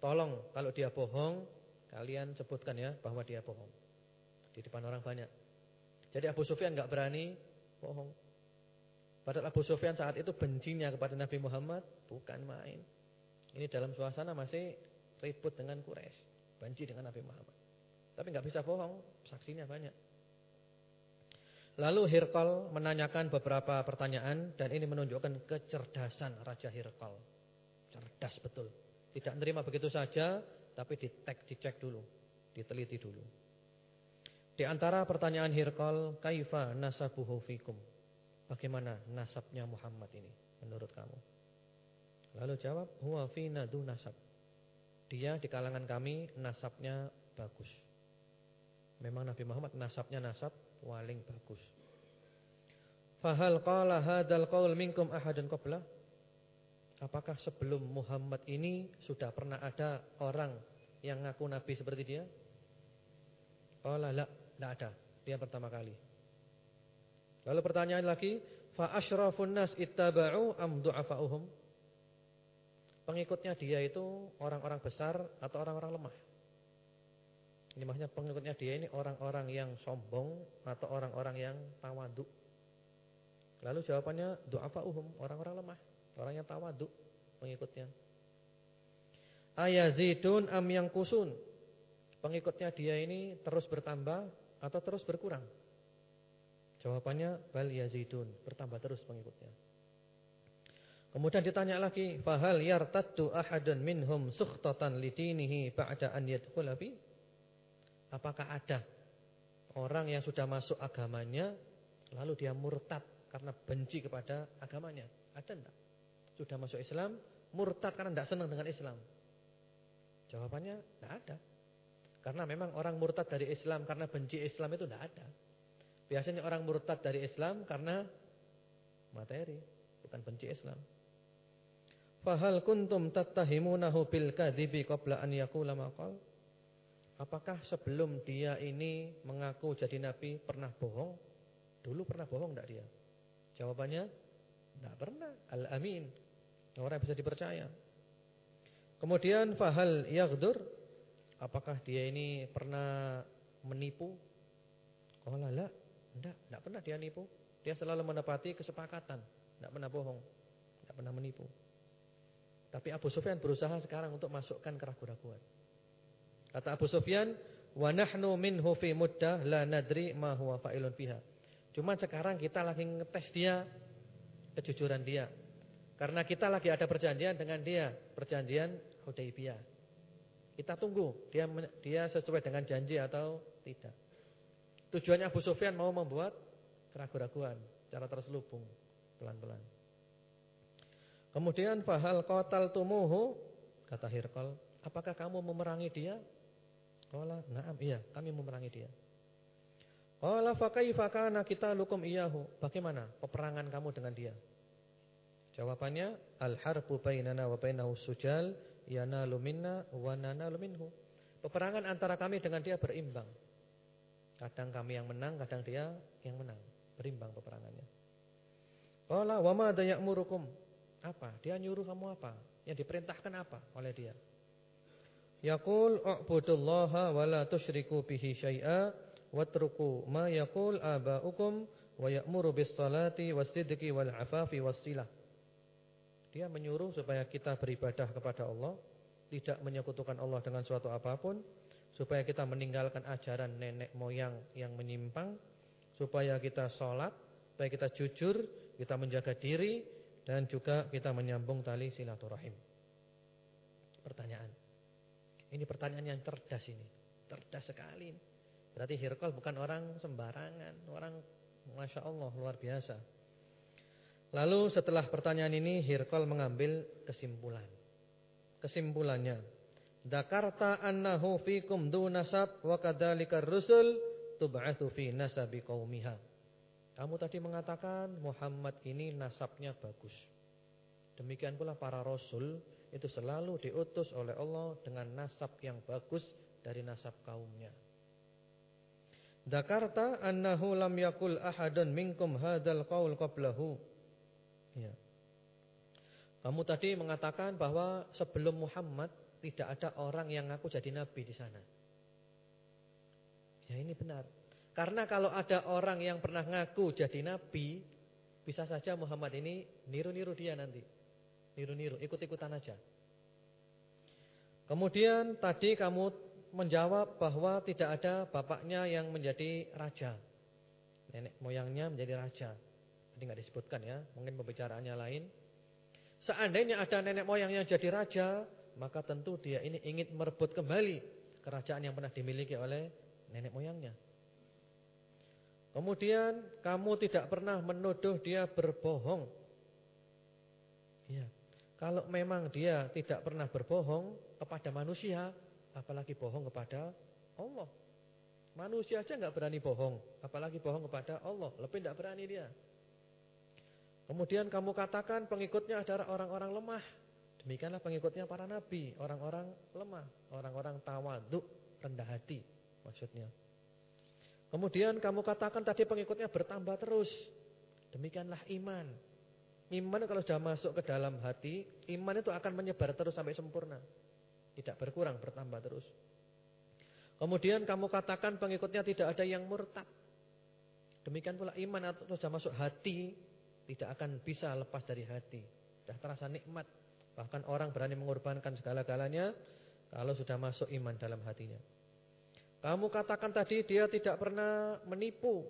Tolong kalau dia bohong, kalian sebutkan ya bahwa dia bohong. Di depan orang banyak. Jadi Abu Sufyan enggak berani bohong. Padahal Abu Sufyan saat itu bencinya kepada Nabi Muhammad bukan main. Ini dalam suasana masih ribut dengan Quraisy, benci dengan Nabi Muhammad. Tapi nggak bisa bohong, saksinya banyak. Lalu Hirkal menanyakan beberapa pertanyaan dan ini menunjukkan kecerdasan Raja Hirkal. Cerdas betul. Tidak menerima begitu saja, tapi ditek, dicek dulu, diteliti dulu. Di antara pertanyaan Hirkal, kaifa nasabuhu fikum? Bagaimana nasabnya Muhammad ini menurut kamu? Lalu jawab, huwa fina du nasab. Dia di kalangan kami nasabnya bagus. Memang Nabi Muhammad nasabnya nasab paling bagus. Fahal qala hadzal qaul minkum ahadun qabla? Apakah sebelum Muhammad ini sudah pernah ada orang yang ngaku nabi seperti dia? Qala la, tidak ada. Dia pertama kali. Lalu pertanyaan lagi, fa asyrafun nas ittaba'u am du'afa'uhum? Pengikutnya dia itu orang-orang besar atau orang-orang lemah? Ini maksudnya pengikutnya dia ini orang-orang yang sombong atau orang-orang yang tawaduk. Lalu jawabannya uhum orang-orang lemah, orang yang tawaduk pengikutnya. Ayazidun am yang kusun. Pengikutnya dia ini terus bertambah atau terus berkurang? Jawabannya bal yazidun, bertambah terus pengikutnya. Kemudian ditanya lagi, fahal yartaddu ahadun minhum sukhtatan lidinihi ba'da an yadkhula fi? Apakah ada orang yang sudah masuk agamanya lalu dia murtad karena benci kepada agamanya? Ada enggak? Sudah masuk Islam, murtad karena enggak senang dengan Islam? Jawabannya enggak ada. Karena memang orang murtad dari Islam karena benci Islam itu enggak ada. Biasanya orang murtad dari Islam karena materi, bukan benci Islam. Fahal kuntum tattahimunahu bil kadhibi qabla an yaqula maqal? Apakah sebelum dia ini mengaku jadi nabi pernah bohong? Dulu pernah bohong enggak dia? Jawabannya enggak pernah. Al-amin. Orang bisa dipercaya. Kemudian fahal yaghdur? Apakah dia ini pernah menipu? Qala la, enggak, enggak pernah dia nipu. Dia selalu menepati kesepakatan, enggak pernah bohong, enggak pernah menipu. Tapi Abu Sufyan berusaha sekarang untuk masukkan keraguan-keraguan. Kata Abu Sufyan, "Wa nahnu minhu fi la nadri ma huwa fa'ilun fiha." Cuma sekarang kita lagi ngetes dia kejujuran dia. Karena kita lagi ada perjanjian dengan dia, perjanjian Hudaybiyah. Kita tunggu dia dia sesuai dengan janji atau tidak. Tujuannya Abu Sufyan mau membuat keraguan-keraguan cara terselubung pelan-pelan. Kemudian fahal tumuhu kata Hirqal, apakah kamu memerangi dia? Qala, "Na'am, iya, kami memerangi dia." Qala fa kaifa kana qitalukum iyahu? Bagaimana peperangan kamu dengan dia? Jawabannya al-harbu bainana wa bainahu sujal yanalu minna wa nanalu minhu. Peperangan antara kami dengan dia berimbang. Kadang kami yang menang, kadang dia yang menang. Berimbang peperangannya. Qala wa ma ya'murukum? Apa? Dia nyuruh kamu apa? Yang diperintahkan apa oleh dia? Yaqul u'budullaha wa la tusyriku bihi syai'a watruku ma yaqul aba'ukum wa ya'muru bis salati was sidqi wal afafi was silah. Dia menyuruh supaya kita beribadah kepada Allah, tidak menyekutukan Allah dengan suatu apa pun, supaya kita meninggalkan ajaran nenek moyang yang menyimpang, supaya kita sholat, supaya kita jujur, kita menjaga diri, dan juga kita menyambung tali silaturahim. Pertanyaan. Ini pertanyaan yang cerdas ini. Cerdas sekali. Berarti Hirkol bukan orang sembarangan, orang Masya Allah luar biasa. Lalu setelah pertanyaan ini Hirkol mengambil kesimpulan. Kesimpulannya, Dakarta annahu fikum du nasab wa kadzalika rusul tub'atsu fi nasabi qaumiha. Kamu tadi mengatakan Muhammad ini nasabnya bagus. Demikian pula para rasul itu selalu diutus oleh Allah dengan nasab yang bagus dari nasab kaumnya. Dakarta annahu lam yakul ahadun minkum hadzal qaul qablahu. Ya. Kamu tadi mengatakan bahwa sebelum Muhammad tidak ada orang yang ngaku jadi nabi di sana. Ya ini benar. Karena kalau ada orang yang pernah ngaku jadi nabi, bisa saja Muhammad ini niru-niru dia nanti. Niru-niru, ikut-ikutan aja. Kemudian tadi kamu menjawab bahwa tidak ada bapaknya yang menjadi raja. Nenek moyangnya menjadi raja. Tadi nggak disebutkan ya, mungkin pembicaraannya lain. Seandainya ada nenek moyang yang jadi raja, maka tentu dia ini ingin merebut kembali kerajaan yang pernah dimiliki oleh nenek moyangnya. Kemudian kamu tidak pernah menuduh dia berbohong. Ya. Kalau memang dia tidak pernah berbohong kepada manusia, apalagi bohong kepada Allah. Manusia aja nggak berani bohong, apalagi bohong kepada Allah. Lebih tidak berani dia. Kemudian kamu katakan pengikutnya adalah orang-orang lemah. Demikianlah pengikutnya para nabi, orang-orang lemah, orang-orang tawaduk, rendah hati maksudnya. Kemudian kamu katakan tadi pengikutnya bertambah terus. Demikianlah iman. Iman kalau sudah masuk ke dalam hati, iman itu akan menyebar terus sampai sempurna. Tidak berkurang, bertambah terus. Kemudian kamu katakan pengikutnya tidak ada yang murtad. Demikian pula iman atau sudah masuk hati, tidak akan bisa lepas dari hati. Sudah terasa nikmat. Bahkan orang berani mengorbankan segala-galanya kalau sudah masuk iman dalam hatinya. Kamu katakan tadi dia tidak pernah menipu.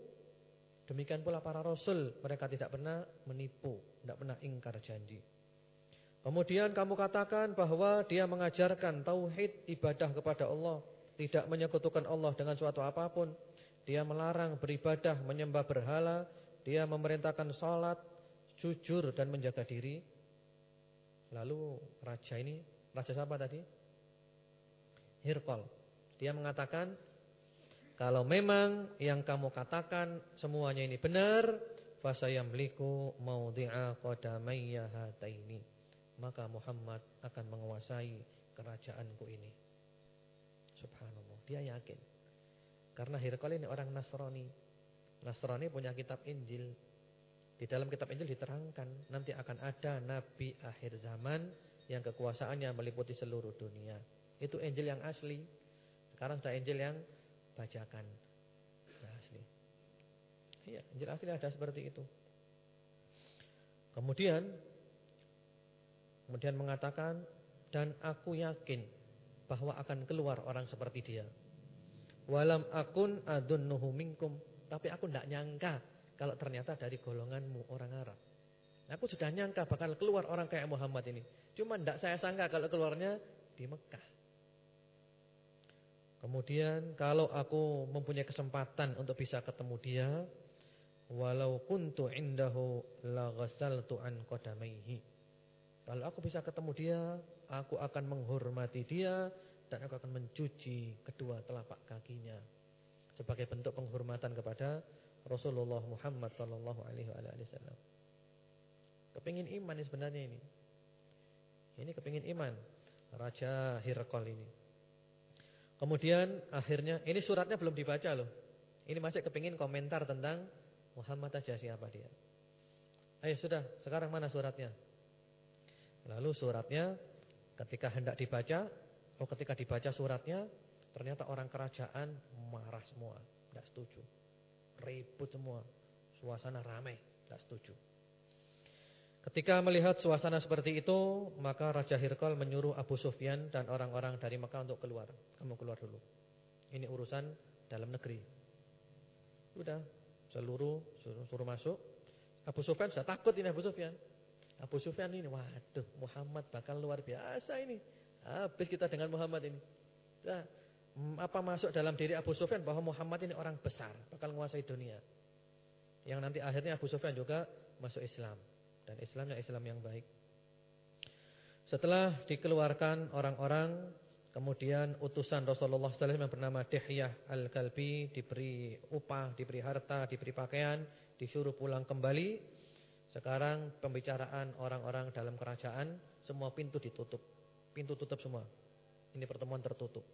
Demikian pula para rasul, mereka tidak pernah menipu, tidak pernah ingkar janji. Kemudian kamu katakan bahwa dia mengajarkan tauhid ibadah kepada Allah, tidak menyekutukan Allah dengan suatu apa pun. Dia melarang beribadah, menyembah berhala, dia memerintahkan sholat, jujur dan menjaga diri. Lalu raja ini, raja siapa tadi? Hirkol. Dia mengatakan, kalau memang yang kamu katakan semuanya ini benar, fasayamliku maudhi'a qadamayya hataini. Maka Muhammad akan menguasai kerajaanku ini. Subhanallah, dia yakin. Karena Hirkol ini orang Nasrani. Nasrani punya kitab Injil. Di dalam kitab Injil diterangkan nanti akan ada nabi akhir zaman yang kekuasaannya meliputi seluruh dunia. Itu Injil yang asli. Sekarang sudah Injil yang bajakan. Sudah asli. Iya, Injil asli ada seperti itu. Kemudian kemudian mengatakan dan aku yakin bahwa akan keluar orang seperti dia. Walam akun adunnuhu minkum tapi aku tidak nyangka kalau ternyata dari golonganmu orang Arab. Aku sudah nyangka bakal keluar orang kayak Muhammad ini. Cuma tidak saya sangka kalau keluarnya di Mekah. Kemudian kalau aku mempunyai kesempatan untuk bisa ketemu dia, walau kuntu indahu la ghasaltu an qadamaihi. Kalau aku bisa ketemu dia, aku akan menghormati dia dan aku akan mencuci kedua telapak kakinya. sebagai bentuk penghormatan kepada Rasulullah Muhammad sallallahu alaihi wasallam. Kepingin iman ini sebenarnya ini. Ini kepingin iman. Raja Hirqal ini. Kemudian akhirnya ini suratnya belum dibaca loh. Ini masih kepingin komentar tentang Muhammad aja siapa dia. Ayo sudah, sekarang mana suratnya? Lalu suratnya ketika hendak dibaca, oh ketika dibaca suratnya ternyata orang kerajaan marah semua, tidak setuju. Ribut semua, suasana ramai, tidak setuju. Ketika melihat suasana seperti itu, maka Raja Hirkal menyuruh Abu Sufyan dan orang-orang dari Mekah untuk keluar. Kamu keluar dulu. Ini urusan dalam negeri. Sudah, seluruh suruh, suruh masuk. Abu Sufyan sudah takut ini Abu Sufyan. Abu Sufyan ini, waduh, Muhammad bakal luar biasa ini. Habis kita dengan Muhammad ini. Nah, apa masuk dalam diri Abu Sufyan bahwa Muhammad ini orang besar, bakal menguasai dunia. Yang nanti akhirnya Abu Sufyan juga masuk Islam. Dan Islamnya Islam yang baik. Setelah dikeluarkan orang-orang, kemudian utusan Rasulullah SAW yang bernama Dihyah Al-Kalbi diberi upah, diberi harta, diberi pakaian, disuruh pulang kembali. Sekarang pembicaraan orang-orang dalam kerajaan, semua pintu ditutup. Pintu tutup semua. Ini pertemuan tertutup.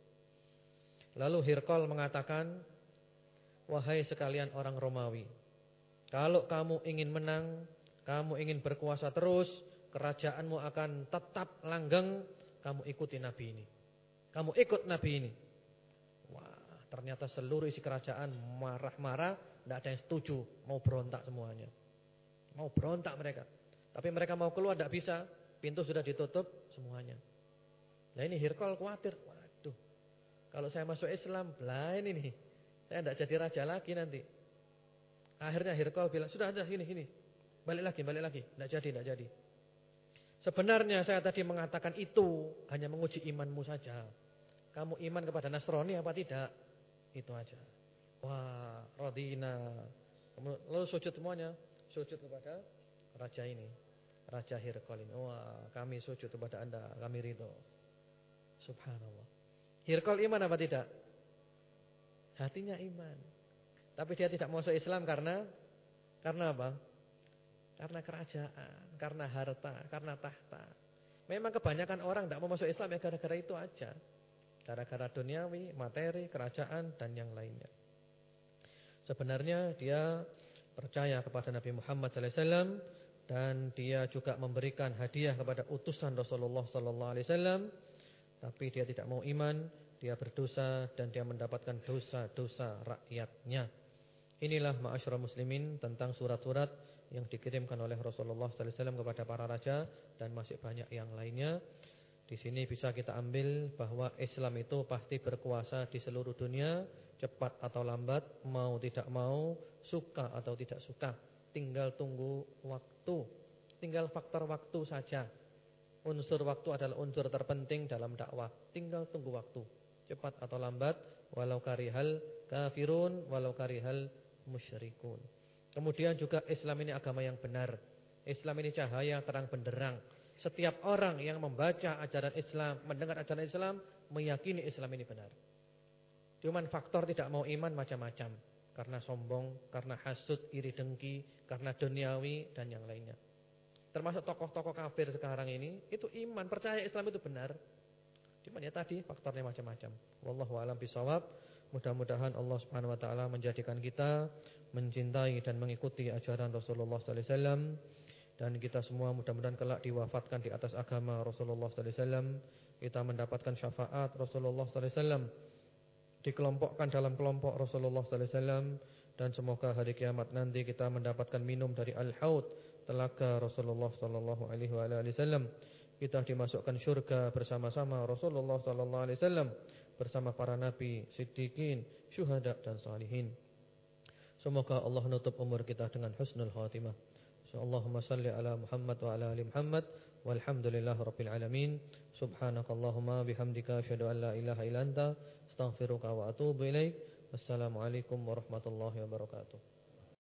Lalu Hirkol mengatakan, Wahai sekalian orang Romawi, kalau kamu ingin menang, kamu ingin berkuasa terus, kerajaanmu akan tetap langgeng, kamu ikuti nabi ini. Kamu ikut nabi ini. Wah, ternyata seluruh isi kerajaan marah-marah, tidak ada yang setuju, mau berontak semuanya. Mau berontak mereka. Tapi mereka mau keluar tidak bisa, pintu sudah ditutup semuanya. Nah ini Hirkol khawatir. Kalau saya masuk Islam, lain ini. Saya tidak jadi raja lagi nanti. Akhirnya Hirkol bilang, sudah ada ini, ini. Balik lagi, balik lagi. Tidak jadi, tidak jadi. Sebenarnya saya tadi mengatakan itu hanya menguji imanmu saja. Kamu iman kepada Nasrani apa tidak? Itu aja. Wah, radina. Lalu sujud semuanya. Sujud kepada raja ini. Raja Hirqal ini. Wah, kami sujud kepada anda. Kami ridho. Subhanallah. Hirqal iman apa tidak? Hatinya iman. Tapi dia tidak masuk Islam karena karena apa? Karena kerajaan, karena harta, karena tahta. Memang kebanyakan orang tidak mau masuk Islam ya gara-gara itu aja. Gara-gara duniawi, materi, kerajaan, dan yang lainnya. Sebenarnya dia percaya kepada Nabi Muhammad SAW dan dia juga memberikan hadiah kepada utusan Rasulullah SAW. Tapi dia tidak mau iman, dia berdosa dan dia mendapatkan dosa-dosa rakyatnya. Inilah ma'asyurah muslimin tentang surat-surat yang dikirimkan oleh Rasulullah sallallahu alaihi wasallam kepada para raja dan masih banyak yang lainnya. Di sini bisa kita ambil bahwa Islam itu pasti berkuasa di seluruh dunia, cepat atau lambat, mau tidak mau, suka atau tidak suka. Tinggal tunggu waktu. Tinggal faktor waktu saja. Unsur waktu adalah unsur terpenting dalam dakwah. Tinggal tunggu waktu. Cepat atau lambat, walau karihal kafirun, walau karihal musyrikun. Kemudian juga Islam ini agama yang benar. Islam ini cahaya terang benderang. Setiap orang yang membaca ajaran Islam, mendengar ajaran Islam, meyakini Islam ini benar. Cuman faktor tidak mau iman macam-macam. Karena sombong, karena hasut, iri dengki, karena duniawi, dan yang lainnya. Termasuk tokoh-tokoh kafir sekarang ini, itu iman, percaya Islam itu benar. Cuman ya tadi faktornya macam-macam. Wallahu a'lam bishawab. Mudah-mudahan Allah Subhanahu wa taala menjadikan kita mencintai dan mengikuti ajaran Rasulullah sallallahu alaihi wasallam dan kita semua mudah-mudahan kelak diwafatkan di atas agama Rasulullah sallallahu alaihi wasallam kita mendapatkan syafaat Rasulullah sallallahu alaihi wasallam dikelompokkan dalam kelompok Rasulullah sallallahu alaihi wasallam dan semoga hari kiamat nanti kita mendapatkan minum dari al-haud telaga Rasulullah sallallahu alaihi wasallam kita dimasukkan syurga bersama-sama Rasulullah sallallahu alaihi wasallam bersama para nabi, siddiqin, syuhada dan salihin. Semoga Allah menutup umur kita dengan husnul khatimah. Allahumma salli ala Muhammad wa ala ali Muhammad walhamdulillahi rabbil alamin. Subhanakallahumma bihamdika asyhadu an la ilaha illa anta astaghfiruka wa atubu ilaik. Wassalamualaikum warahmatullahi wabarakatuh.